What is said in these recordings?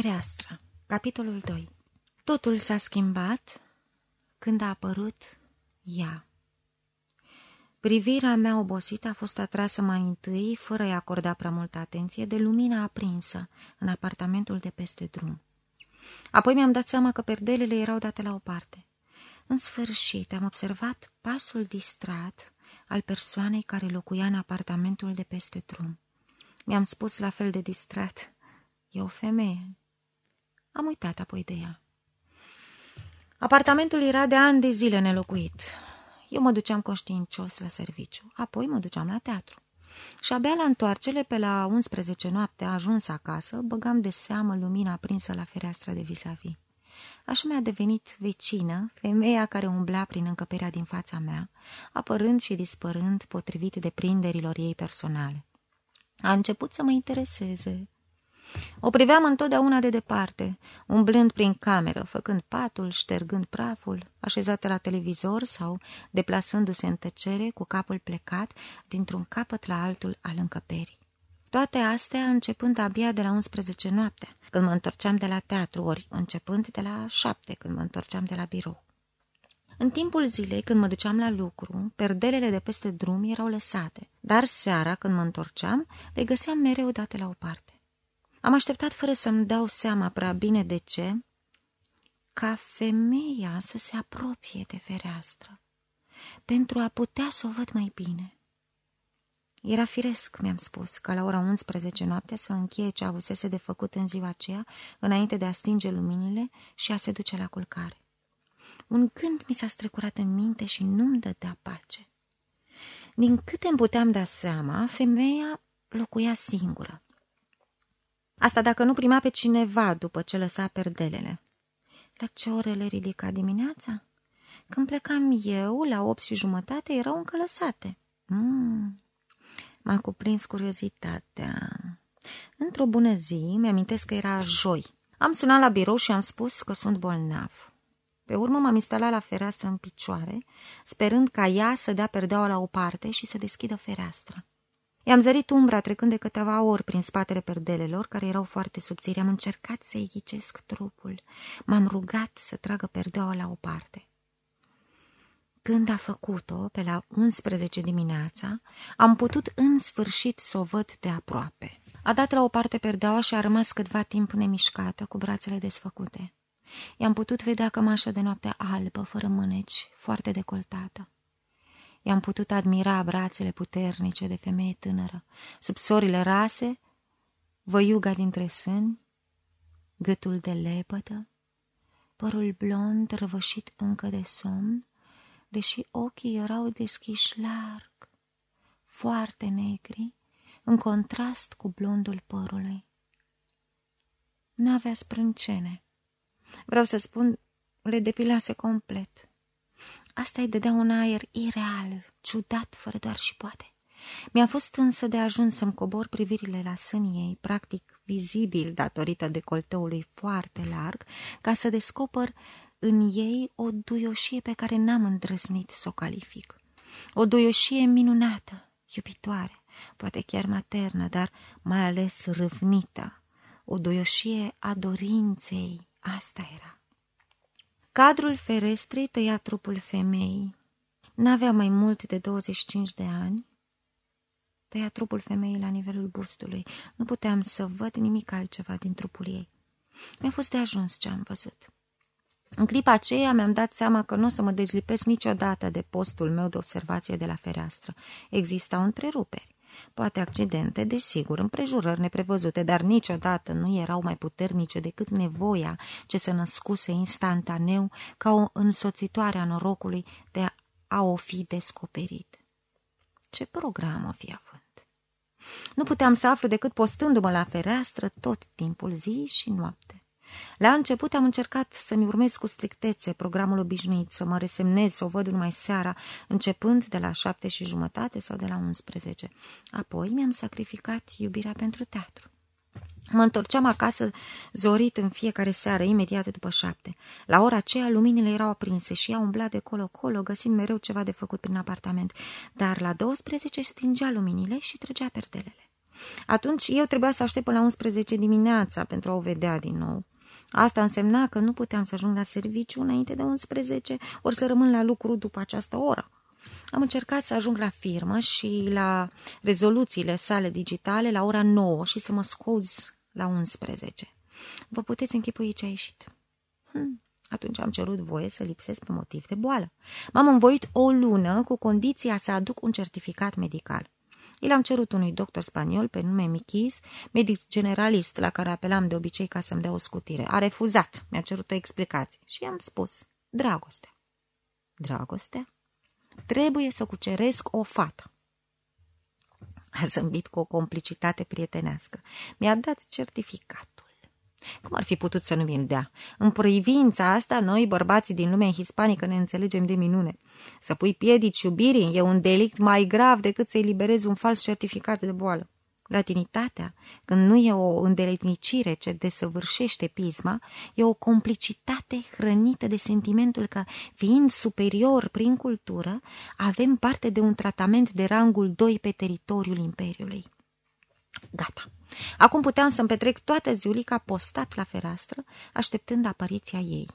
Fereastra Capitolul 2 Totul s-a schimbat când a apărut ea. Privirea mea obosită a fost atrasă mai întâi, fără a-i acorda prea multă atenție, de lumina aprinsă în apartamentul de peste drum. Apoi mi-am dat seama că perdelele erau date la o parte. În sfârșit am observat pasul distrat al persoanei care locuia în apartamentul de peste drum. Mi-am spus la fel de distrat, e o femeie. Am uitat apoi de ea. Apartamentul era de ani de zile nelocuit. Eu mă duceam conștiincios la serviciu, apoi mă duceam la teatru. Și abia la întoarcere, pe la 11 noapte, ajuns acasă, băgam de seamă lumina aprinsă la fereastra de vis-a-vis. -vis. Așa mi-a devenit vecină, femeia care umbla prin încăperea din fața mea, apărând și dispărând potrivit deprinderilor ei personale. A început să mă intereseze. O priveam întotdeauna de departe, umblând prin cameră, făcând patul, ștergând praful, așezată la televizor sau deplasându-se în tăcere cu capul plecat dintr-un capăt la altul al încăperii. Toate astea începând abia de la 11 noaptea, când mă întorceam de la teatru, ori începând de la șapte, când mă întorceam de la birou. În timpul zilei, când mă duceam la lucru, perdelele de peste drum erau lăsate, dar seara, când mă întorceam, le găseam mereu date la o parte. Am așteptat fără să-mi dau seama prea bine de ce, ca femeia să se apropie de fereastră, pentru a putea să o văd mai bine. Era firesc, mi-am spus, ca la ora 11 noaptea să încheie ce avusese de făcut în ziua aceea, înainte de a stinge luminile și a se duce la culcare. Un gând mi s-a strecurat în minte și nu-mi dădea pace. Din câte îmi puteam da seama, femeia locuia singură. Asta dacă nu prima pe cineva după ce lăsa perdelele. La ce ore le ridica dimineața? Când plecam eu, la opt și jumătate, erau încă lăsate. Mm. M-a cuprins curiozitatea. Într-o bună zi, mi-amintesc că era joi. Am sunat la birou și am spus că sunt bolnav. Pe urmă m-am instalat la fereastră în picioare, sperând ca ea să dea perdeaua la o parte și să deschidă fereastra. I-am zărit umbra trecând de câteva ori prin spatele perdelelor, care erau foarte subțiri. Am încercat să-i ghicesc trupul. M-am rugat să tragă perdeaua la o parte. Când a făcut-o, pe la 11 dimineața, am putut în sfârșit să o văd de aproape. A dat la o parte perdeaua și a rămas câtva timp nemișcată, cu brațele desfăcute. I-am putut vedea cămașa de noapte albă, fără mâneci, foarte decoltată. I-am putut admira brațele puternice de femeie tânără, sub sorile rase, văiuga dintre sâni, gâtul de lepădă, părul blond răvășit încă de somn, deși ochii erau deschiși larg, foarte negri, în contrast cu blondul părului. N-avea sprâncene. Vreau să spun, le depilase complet. Asta îi dădea un aer ireal, ciudat, fără doar și poate. Mi-a fost însă de ajuns să-mi cobor privirile la sânii ei, practic vizibil datorită decolteului foarte larg, ca să descoper în ei o duioșie pe care n-am îndrăznit să o calific. O duioșie minunată, iubitoare, poate chiar maternă, dar mai ales râvnită. O duioșie a dorinței, asta era. Cadrul ferestrei tăia trupul femeii. N-avea mai mult de 25 de ani. Tăia trupul femeii la nivelul bustului. Nu puteam să văd nimic altceva din trupul ei. Mi-a fost de ajuns ce am văzut. În clipa aceea mi-am dat seama că nu o să mă dezlipesc niciodată de postul meu de observație de la fereastră. Existau întreruperi. Poate accidente, desigur, împrejurări neprevăzute, dar niciodată nu erau mai puternice decât nevoia ce se născuse instantaneu ca o însoțitoare a norocului de a o fi descoperit. Ce program o fi având? Nu puteam să aflu decât postându-mă la fereastră tot timpul zi și noapte. La început am încercat să-mi urmez cu strictețe programul obișnuit, să mă resemnez, să o văd numai seara, începând de la șapte și jumătate sau de la unsprezece. Apoi mi-am sacrificat iubirea pentru teatru. Mă întorceam acasă zorit în fiecare seară, imediat după șapte. La ora aceea luminile erau aprinse și ea umbla de colo-colo, găsind mereu ceva de făcut prin apartament. Dar la 12 stingea luminile și trăgea perdelele. Atunci eu trebuia să aștept până la 11 dimineața pentru a o vedea din nou. Asta însemna că nu puteam să ajung la serviciu înainte de 11, ori să rămân la lucru după această oră. Am încercat să ajung la firmă și la rezoluțiile sale digitale la ora 9 și să mă scuz la 11. Vă puteți închipui ce a ieșit. Hm. Atunci am cerut voie să lipsesc pe motiv de boală. M-am învoit o lună cu condiția să aduc un certificat medical. I l-am cerut unui doctor spaniol pe nume Michis, medic generalist la care apelam de obicei ca să-mi dea o scutire. A refuzat, mi-a cerut o explicație și i-am spus, dragoste. Dragoste? Trebuie să cuceresc o fată. A zâmbit cu o complicitate prietenească. Mi-a dat certificatul. Cum ar fi putut să nu mi-l dea? În privința asta, noi, bărbații din lumea hispanică, ne înțelegem de minune. Să pui piedici iubirii e un delict mai grav decât să eliberezi un fals certificat de boală. Latinitatea, când nu e o îndeletnicire ce desăvârșește pisma, e o complicitate hrănită de sentimentul că, fiind superior prin cultură, avem parte de un tratament de rangul 2 pe teritoriul Imperiului. Gata. Acum puteam să-mi petrec toată ziulica postat la fereastră, așteptând apariția ei.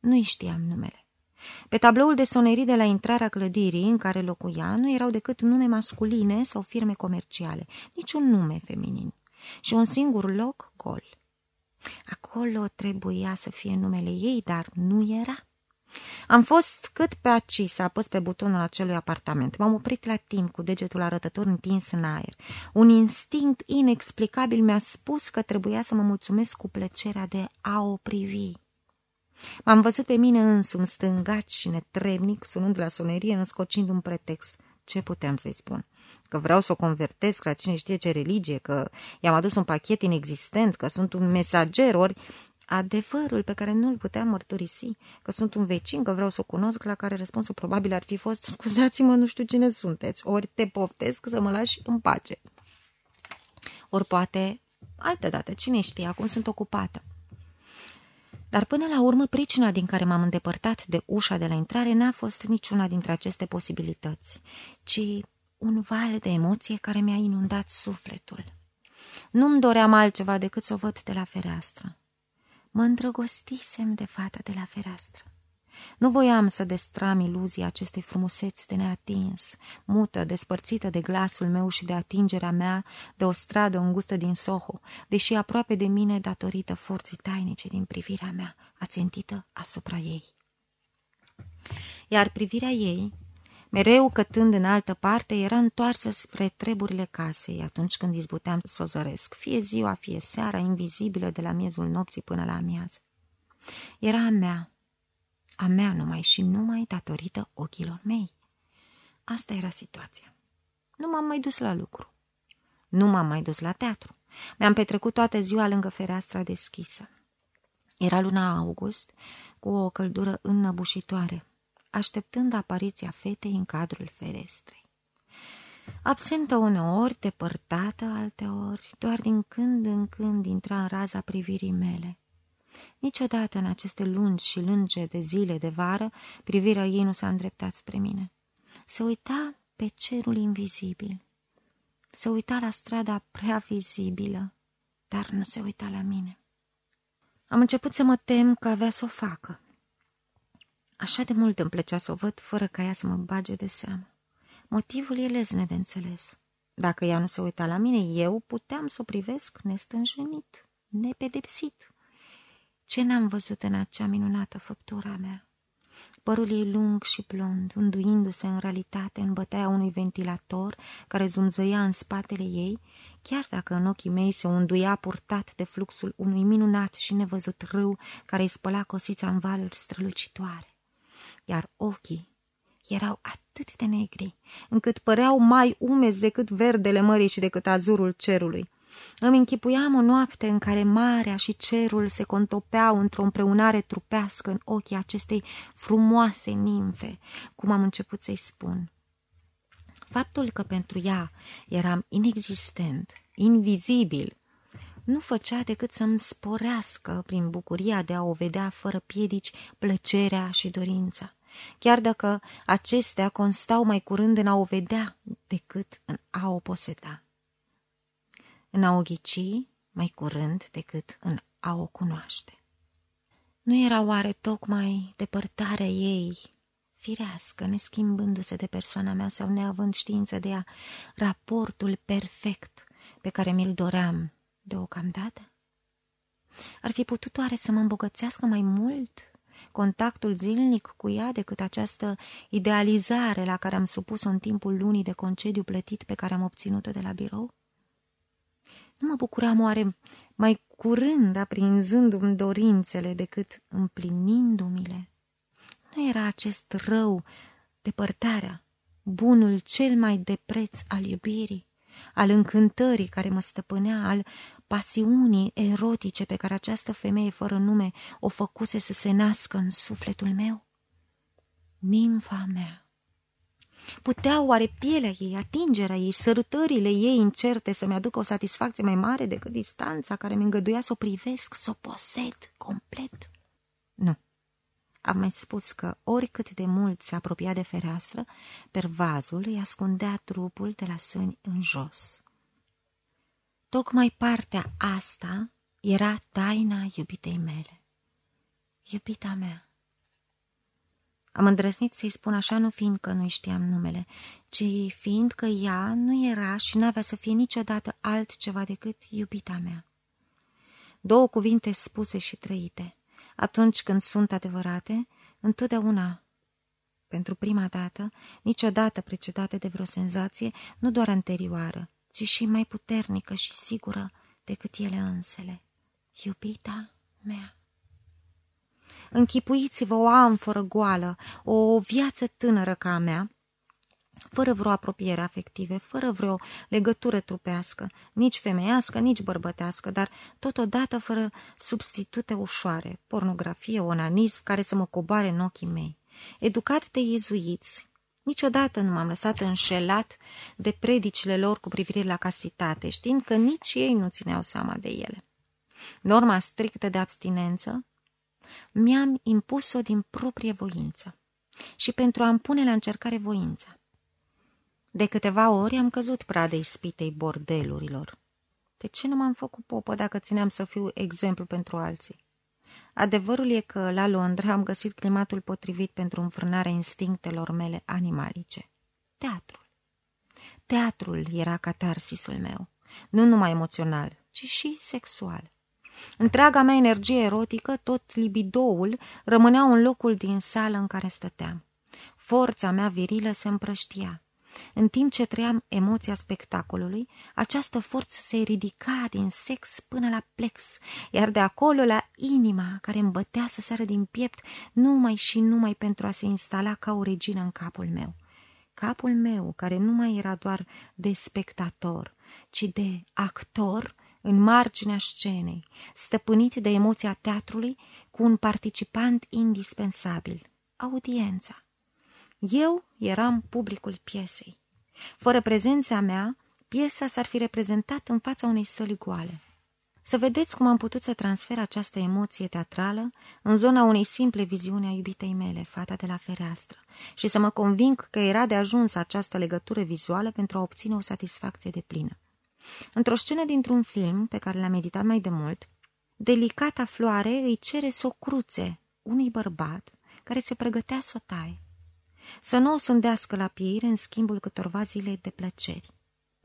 Nu-i știam numele. Pe tabloul de sonerii de la intrarea clădirii în care locuia nu erau decât nume masculine sau firme comerciale, niciun nume feminin. Și un singur loc gol. Acolo trebuia să fie numele ei, dar nu era. Am fost cât pe aci să apăs pe butonul acelui apartament. M-am oprit la timp cu degetul arătător întins în aer. Un instinct inexplicabil mi-a spus că trebuia să mă mulțumesc cu plăcerea de a o privi. M-am văzut pe mine însumi stângat și netrebnic, sunând la sonerie, născocind un pretext. Ce puteam să-i spun? Că vreau să o convertesc la cine știe ce religie, că i-am adus un pachet inexistent, că sunt un mesager, ori adevărul pe care nu-l puteam mărturisi, că sunt un vecin, că vreau să o cunosc, la care răspunsul probabil ar fi fost, scuzați-mă, nu știu cine sunteți, ori te poftesc să mă lași în pace. Ori poate, altă dată, cine știe, acum sunt ocupată. Dar până la urmă, pricina din care m-am îndepărtat de ușa de la intrare n-a fost niciuna dintre aceste posibilități, ci un val de emoție care mi-a inundat sufletul. Nu-mi doream altceva decât să o văd de la fereastră. Mă îndrăgostisem de fata de la fereastră. Nu voiam să destram iluzia acestei frumuseți de neatins, mută, despărțită de glasul meu și de atingerea mea de o stradă îngustă din Soho, deși aproape de mine datorită forței tainice din privirea mea, ațintită asupra ei. Iar privirea ei, mereu cătând în altă parte, era întoarsă spre treburile casei atunci când izbuteam să o zăresc, fie ziua, fie seara, invizibilă de la miezul nopții până la amiază. Era a mea, a mea numai și numai datorită ochilor mei. Asta era situația. Nu m-am mai dus la lucru. Nu m-am mai dus la teatru. Mi-am petrecut toată ziua lângă fereastra deschisă. Era luna august, cu o căldură înnăbușitoare, așteptând apariția fetei în cadrul ferestrei. Absentă uneori, depărtată alteori, doar din când în când intra în raza privirii mele. Niciodată în aceste lungi și lunge de zile de vară, privirea ei nu s-a îndreptat spre mine. Se uita pe cerul invizibil. Se uita la strada prea vizibilă, dar nu se uita la mine. Am început să mă tem că avea să o facă. Așa de mult îmi plăcea să o văd fără ca ea să mă bage de seamă. Motivul e lezne de înțeles. Dacă ea nu se uita la mine, eu puteam să o privesc nestânjenit, nepedepsit. Ce n-am văzut în acea minunată făptura mea? Părul ei lung și blond, unduindu-se în realitate în bătaia unui ventilator care zumzăia în spatele ei, chiar dacă în ochii mei se unduia purtat de fluxul unui minunat și nevăzut râu care îi spăla cosița în valuri strălucitoare. Iar ochii erau atât de negri, încât păreau mai umezi decât verdele mării și decât azurul cerului. Îmi închipuiam o noapte în care marea și cerul se contopeau într-o împreunare trupească în ochii acestei frumoase nimfe, cum am început să-i spun. Faptul că pentru ea eram inexistent, invizibil, nu făcea decât să-mi sporească, prin bucuria de a o vedea fără piedici, plăcerea și dorința, chiar dacă acestea constau mai curând în a o vedea decât în a o poseda. în a o ghici mai curând decât în a o cunoaște. Nu era oare tocmai depărtarea ei, firească, neschimbându-se de persoana mea sau neavând știință de ea, raportul perfect pe care mi-l doream deocamdată? Ar fi putut oare să mă îmbogățească mai mult contactul zilnic cu ea decât această idealizare la care am supus în timpul lunii de concediu plătit pe care am obținut-o de la birou? Nu mă bucuram oare mai curând aprinzându-mi dorințele decât împlinindu-mi-le? Nu era acest rău, depărtarea, bunul cel mai de preț al iubirii, al încântării care mă stăpânea, al pasiunii erotice pe care această femeie fără nume o făcuse să se nască în sufletul meu? Nimfa mea! Putea oare pielea ei, atingerea ei, sărutările ei incerte să-mi aducă o satisfacție mai mare decât distanța care mi îngăduia să o privesc, să o posed complet? Nu. Am mai spus că oricât de mult se apropia de fereastră, pervazul îi ascundea trupul de la sâni în jos. Tocmai partea asta era taina iubitei mele. Iubita mea. Am îndrăznit să-i spun așa nu fiindcă nu știam numele, ci fiindcă ea nu era și n-avea să fie niciodată altceva decât iubita mea. Două cuvinte spuse și trăite, atunci când sunt adevărate, întotdeauna pentru prima dată, niciodată precedată de vreo senzație, nu doar anterioară, ci și mai puternică și sigură decât ele însele. Iubita mea. Închipuiți-vă o amforă goală, o viață tânără ca a mea, fără vreo apropiere afective, fără vreo legătură trupească, nici femeiască, nici bărbătească, dar totodată fără substitute ușoare, pornografie, onanism, care să mă coboare în ochii mei. Educat de iezuiți, Niciodată nu m-am lăsat înșelat de predicile lor cu privire la castitate, știind că nici ei nu țineau seama de ele. Norma strictă de abstinență mi-am impus-o din proprie voință și pentru a-mi pune la încercare voința. De câteva ori am căzut pradei spitei bordelurilor. De ce nu m-am făcut popă dacă țineam să fiu exemplu pentru alții? Adevărul e că la Londra am găsit climatul potrivit pentru înfrânarea instinctelor mele animalice. Teatrul. Teatrul era catarsisul meu, nu numai emoțional, ci și sexual. Întreaga mea energie erotică, tot libidoul, rămânea în locul din sală în care stăteam. Forța mea virilă se împrăștia. În timp ce trăiam emoția spectacolului, această forță se ridica din sex până la plex, iar de acolo la inima care îmi bătea să sară din piept numai și numai pentru a se instala ca o regină în capul meu. Capul meu, care nu mai era doar de spectator, ci de actor în marginea scenei, stăpânit de emoția teatrului cu un participant indispensabil, audiența. Eu eram publicul piesei. Fără prezența mea, piesa s-ar fi reprezentat în fața unei săli goale. Să vedeți cum am putut să transfer această emoție teatrală în zona unei simple viziuni a iubitei mele, fata de la fereastră, și să mă conving că era de ajuns această legătură vizuală pentru a obține o satisfacție de plină. Într-o scenă dintr-un film pe care l-am meditat mai de mult, delicata floare îi cere să o cruțe unui bărbat care se pregătea să o taie să nu o sândească la pieire în schimbul câtorva zile de plăceri.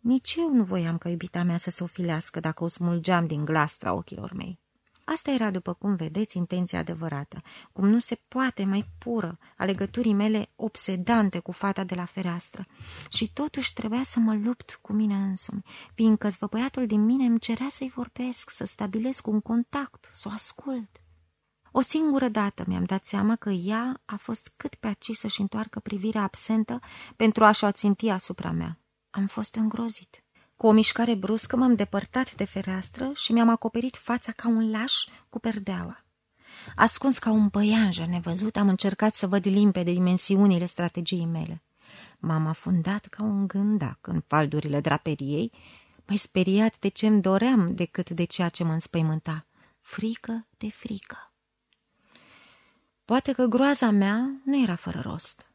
Nici eu nu voiam ca iubita mea să se ofilească dacă o smulgeam din glastra ochilor mei. Asta era, după cum vedeți, intenția adevărată, cum nu se poate mai pură a legăturii mele obsedante cu fata de la fereastră. Și totuși trebuia să mă lupt cu mine însumi, fiindcă zvăbăiatul din mine îmi cerea să-i vorbesc, să stabilesc un contact, să o ascult. O singură dată mi-am dat seama că ea a fost cât pe aci să-și întoarcă privirea absentă pentru a-și o ținti asupra mea. Am fost îngrozit. Cu o mișcare bruscă m-am depărtat de fereastră și mi-am acoperit fața ca un laș cu perdeaua. Ascuns ca un păianjă nevăzut, am încercat să văd limpede dimensiunile strategiei mele. M-am afundat ca un gândac în faldurile draperiei, mai speriat de ce-mi doream decât de ceea ce mă înspăimânta. Frică de frică. Poate că groaza mea nu era fără rost.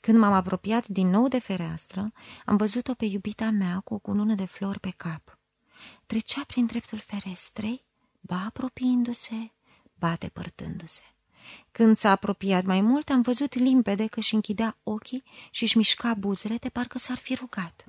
Când m-am apropiat din nou de fereastră, am văzut-o pe iubita mea cu o cunună de flori pe cap. trecea prin dreptul ferestrei, ba apropiindu-se, ba depărtându-se. Când s-a apropiat mai mult, am văzut limpede că își închidea ochii și își mișca buzele de parcă s-ar fi rugat.